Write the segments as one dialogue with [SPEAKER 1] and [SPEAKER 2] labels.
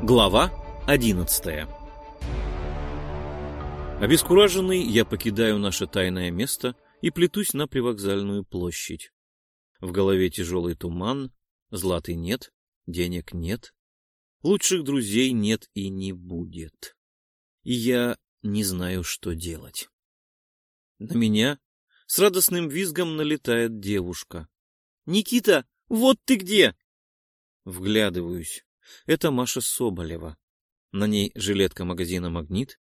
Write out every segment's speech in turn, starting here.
[SPEAKER 1] Глава одиннадцатая Обескураженный, я покидаю наше тайное место и плетусь на привокзальную площадь. В голове тяжелый туман, златы нет, денег нет, лучших друзей нет и не будет. И я не знаю, что делать. На меня с радостным визгом налетает девушка. «Никита, вот ты где!» Вглядываюсь. Это Маша Соболева. На ней жилетка магазина «Магнит».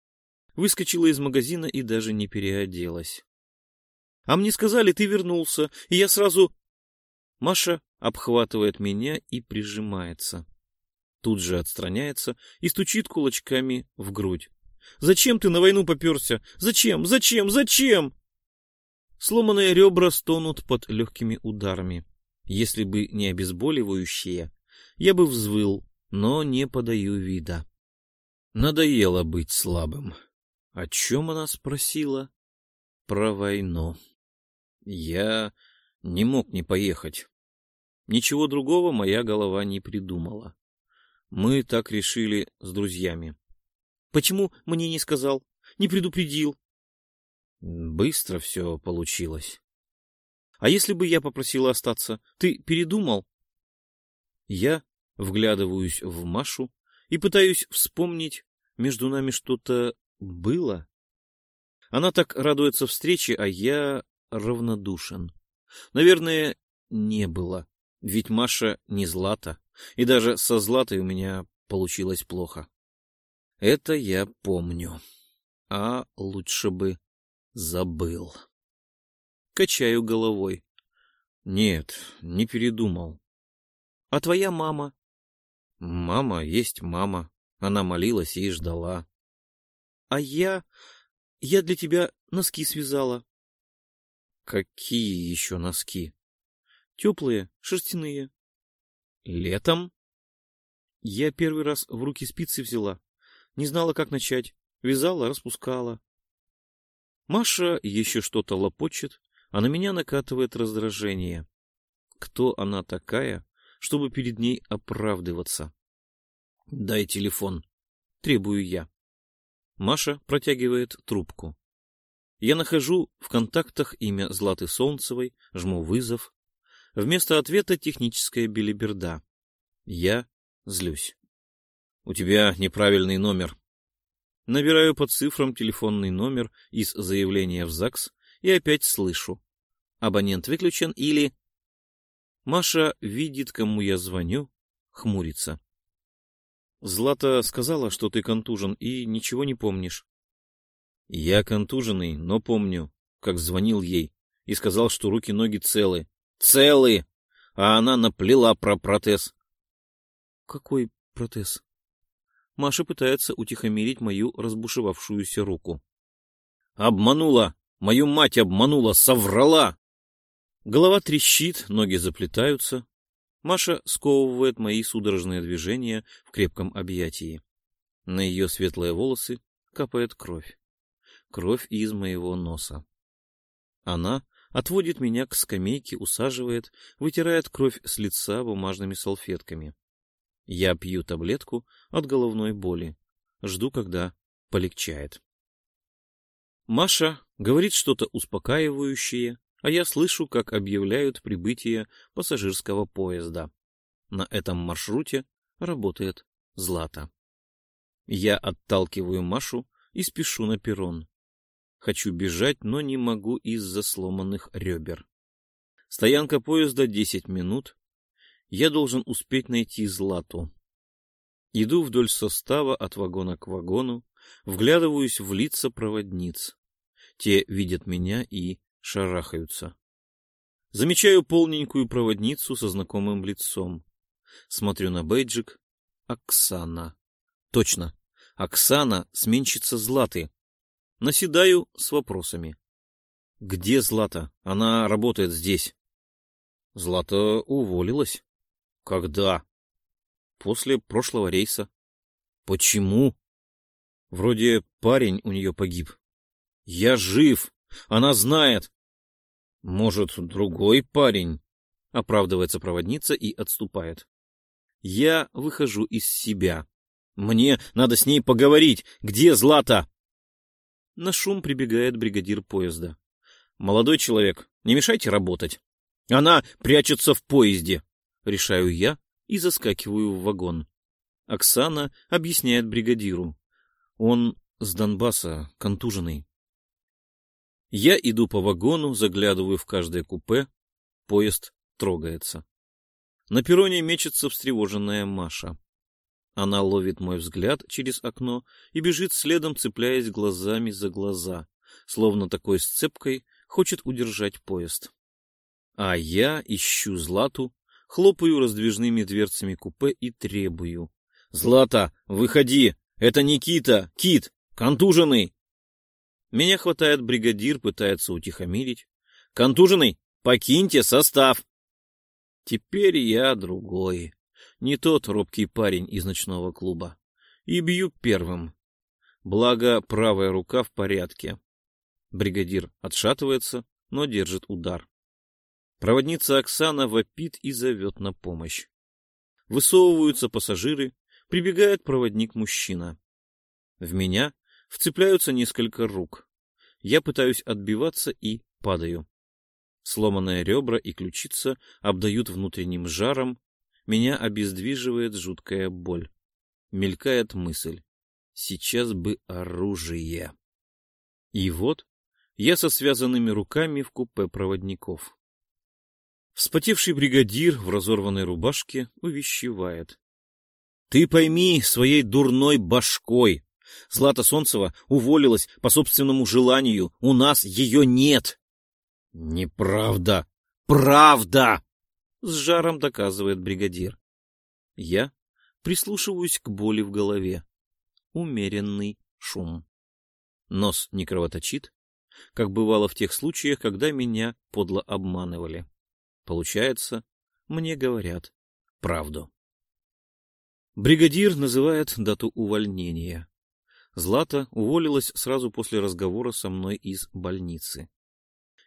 [SPEAKER 1] Выскочила из магазина и даже не переоделась. «А мне сказали, ты вернулся, и я сразу...» Маша обхватывает меня и прижимается. Тут же отстраняется и стучит кулачками в грудь. «Зачем ты на войну поперся? Зачем? Зачем? Зачем?» Сломанные ребра стонут под легкими ударами. Если бы не обезболивающие, я бы взвыл, но не подаю вида. Надоело быть слабым. О чем она спросила? Про войну. Я не мог не поехать. Ничего другого моя голова не придумала. Мы так решили с друзьями. Почему мне не сказал? Не предупредил? Быстро все получилось. А если бы я попросила остаться, ты передумал? Я вглядываюсь в Машу и пытаюсь вспомнить, между нами что-то было. Она так радуется встрече, а я равнодушен. Наверное, не было, ведь Маша не Злата, и даже со Златой у меня получилось плохо. Это я помню, а лучше бы забыл. Качаю головой. Нет, не передумал. А твоя мама? Мама есть мама. Она молилась и ждала. А я... Я для тебя носки связала. Какие еще носки? Теплые, шерстяные. Летом? Я первый раз в руки спицы взяла. Не знала, как начать. Вязала, распускала. Маша еще что-то лопочет, а на меня накатывает раздражение. Кто она такая, чтобы перед ней оправдываться? Дай телефон. Требую я. Маша протягивает трубку. Я нахожу в контактах имя Златы Солнцевой, жму вызов. Вместо ответа техническая белиберда. Я злюсь. У тебя неправильный номер. Набираю по цифрам телефонный номер из заявления в ЗАГС и опять слышу. Абонент выключен или... Маша видит, кому я звоню, хмурится. Злата сказала, что ты контужен и ничего не помнишь. Я контуженный, но помню, как звонил ей и сказал, что руки-ноги целы. Целы! А она наплела про протез. Какой протез? Маша пытается утихомирить мою разбушевавшуюся руку. Обманула! Мою мать обманула! Соврала! Голова трещит, ноги заплетаются, Маша сковывает мои судорожные движения в крепком объятии. На ее светлые волосы капает кровь. Кровь из моего носа. Она отводит меня к скамейке, усаживает, вытирает кровь с лица бумажными салфетками. Я пью таблетку от головной боли. Жду, когда полегчает. Маша говорит что-то успокаивающее, а я слышу, как объявляют прибытие пассажирского поезда. На этом маршруте работает Злата. Я отталкиваю Машу и спешу на перрон. Хочу бежать, но не могу из-за сломанных ребер. Стоянка поезда десять минут. Я должен успеть найти Злату. Иду вдоль состава от вагона к вагону, вглядываюсь в лица проводниц. Те видят меня и шарахаются. Замечаю полненькую проводницу со знакомым лицом. Смотрю на бейджик. Оксана. Точно. Оксана — сменщица Златы. Наседаю с вопросами. Где Злата? Она работает здесь. Злата уволилась. Когда? После прошлого рейса. Почему? Вроде парень у нее погиб. Я жив. Она знает. Может, другой парень? Оправдывается проводница и отступает. Я выхожу из себя. Мне надо с ней поговорить. Где Злата? На шум прибегает бригадир поезда. Молодой человек, не мешайте работать. Она прячется в поезде. Решаю я и заскакиваю в вагон. Оксана объясняет бригадиру. Он с Донбасса, контуженный. Я иду по вагону, заглядываю в каждое купе. Поезд трогается. На перроне мечется встревоженная Маша. Она ловит мой взгляд через окно и бежит следом, цепляясь глазами за глаза, словно такой сцепкой хочет удержать поезд. А я ищу Злату, хлопаю раздвижными дверцами купе и требую. «Злата, выходи! Это Никита! Кит! Контуженный!» Меня хватает бригадир, пытается утихомирить. «Контуженный, покиньте состав!» Теперь я другой, не тот робкий парень из ночного клуба. И бью первым. Благо, правая рука в порядке. Бригадир отшатывается, но держит удар. Проводница Оксана вопит и зовет на помощь. Высовываются пассажиры, прибегает проводник-мужчина. В меня вцепляются несколько рук. Я пытаюсь отбиваться и падаю. Сломанные ребра и ключица обдают внутренним жаром. Меня обездвиживает жуткая боль. Мелькает мысль. Сейчас бы оружие. И вот я со связанными руками в купе проводников. Вспотевший бригадир в разорванной рубашке увещевает. — Ты пойми своей дурной башкой. Злата Солнцева уволилась по собственному желанию. У нас ее нет. Неправда! Правда! С жаром доказывает бригадир. Я прислушиваюсь к боли в голове. Умеренный шум. Нос не кровоточит, как бывало в тех случаях, когда меня подло обманывали. Получается, мне говорят правду. Бригадир называет дату увольнения. Злата уволилась сразу после разговора со мной из больницы.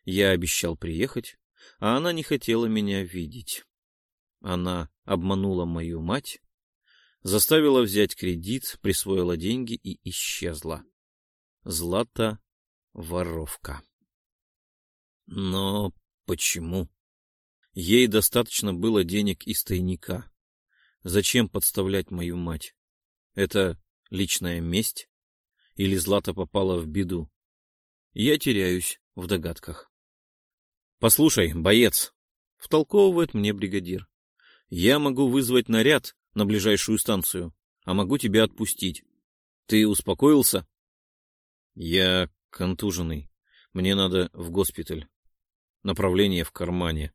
[SPEAKER 1] Я обещал приехать, а она не хотела меня видеть. Она обманула мою мать, заставила взять кредит, присвоила деньги и исчезла. Злата — воровка. Но почему? Ей достаточно было денег из тайника. Зачем подставлять мою мать? Это личная месть? Или Злата попала в беду? Я теряюсь в догадках. Послушай, боец, втолковывает мне бригадир. Я могу вызвать наряд на ближайшую станцию, а могу тебя отпустить. Ты успокоился? Я контуженный. Мне надо в госпиталь. Направление в кармане.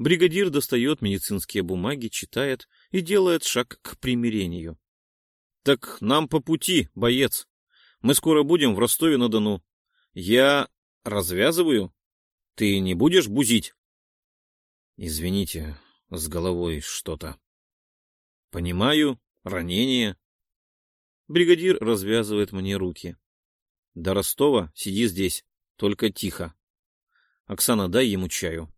[SPEAKER 1] Бригадир достает медицинские бумаги, читает и делает шаг к примирению. — Так нам по пути, боец. Мы скоро будем в Ростове-на-Дону. Я развязываю? Ты не будешь бузить? Извините, с головой что-то. Понимаю, ранение. Бригадир развязывает мне руки. До Ростова сиди здесь, только тихо. Оксана, дай ему чаю.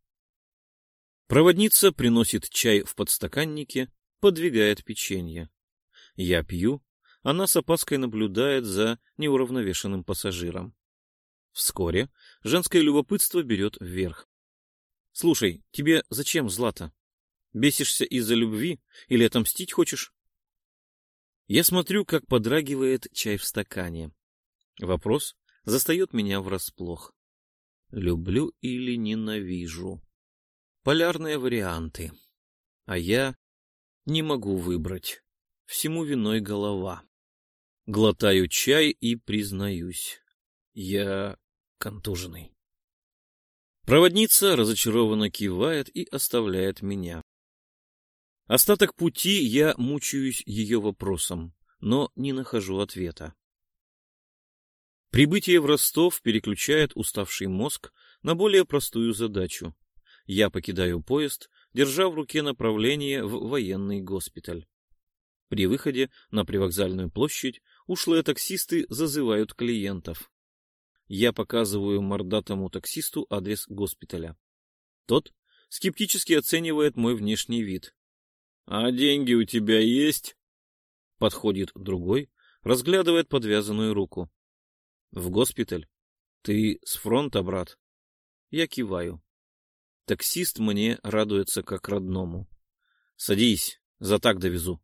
[SPEAKER 1] Проводница приносит чай в подстаканнике, подвигает печенье. Я пью, она с опаской наблюдает за неуравновешенным пассажиром. Вскоре женское любопытство берет вверх. — Слушай, тебе зачем Злата? Бесишься из-за любви или отомстить хочешь? Я смотрю, как подрагивает чай в стакане. Вопрос застает меня врасплох. Люблю или ненавижу? Полярные варианты. А я не могу выбрать. Всему виной голова. Глотаю чай и признаюсь. Я контуженный. Проводница разочарованно кивает и оставляет меня. Остаток пути я мучаюсь ее вопросом, но не нахожу ответа. Прибытие в Ростов переключает уставший мозг на более простую задачу. Я покидаю поезд, держа в руке направление в военный госпиталь. При выходе на привокзальную площадь ушлые таксисты зазывают клиентов. Я показываю мордатому таксисту адрес госпиталя. Тот скептически оценивает мой внешний вид. — А деньги у тебя есть? Подходит другой, разглядывает подвязанную руку. — В госпиталь? Ты с фронта, брат? Я киваю. Таксист мне радуется как родному. — Садись, за так довезу.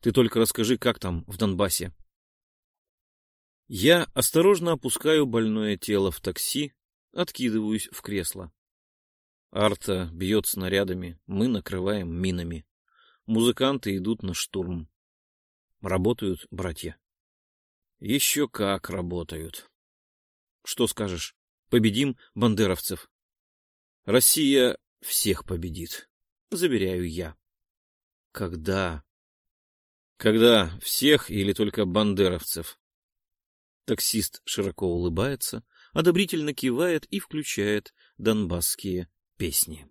[SPEAKER 1] Ты только расскажи, как там в Донбассе. Я осторожно опускаю больное тело в такси, откидываюсь в кресло. Арта бьет снарядами, мы накрываем минами. Музыканты идут на штурм. Работают братья. Еще как работают. Что скажешь? Победим бандеровцев. Россия всех победит, заверяю я. Когда? Когда всех или только бандеровцев? Таксист широко улыбается, одобрительно кивает и включает донбасские песни.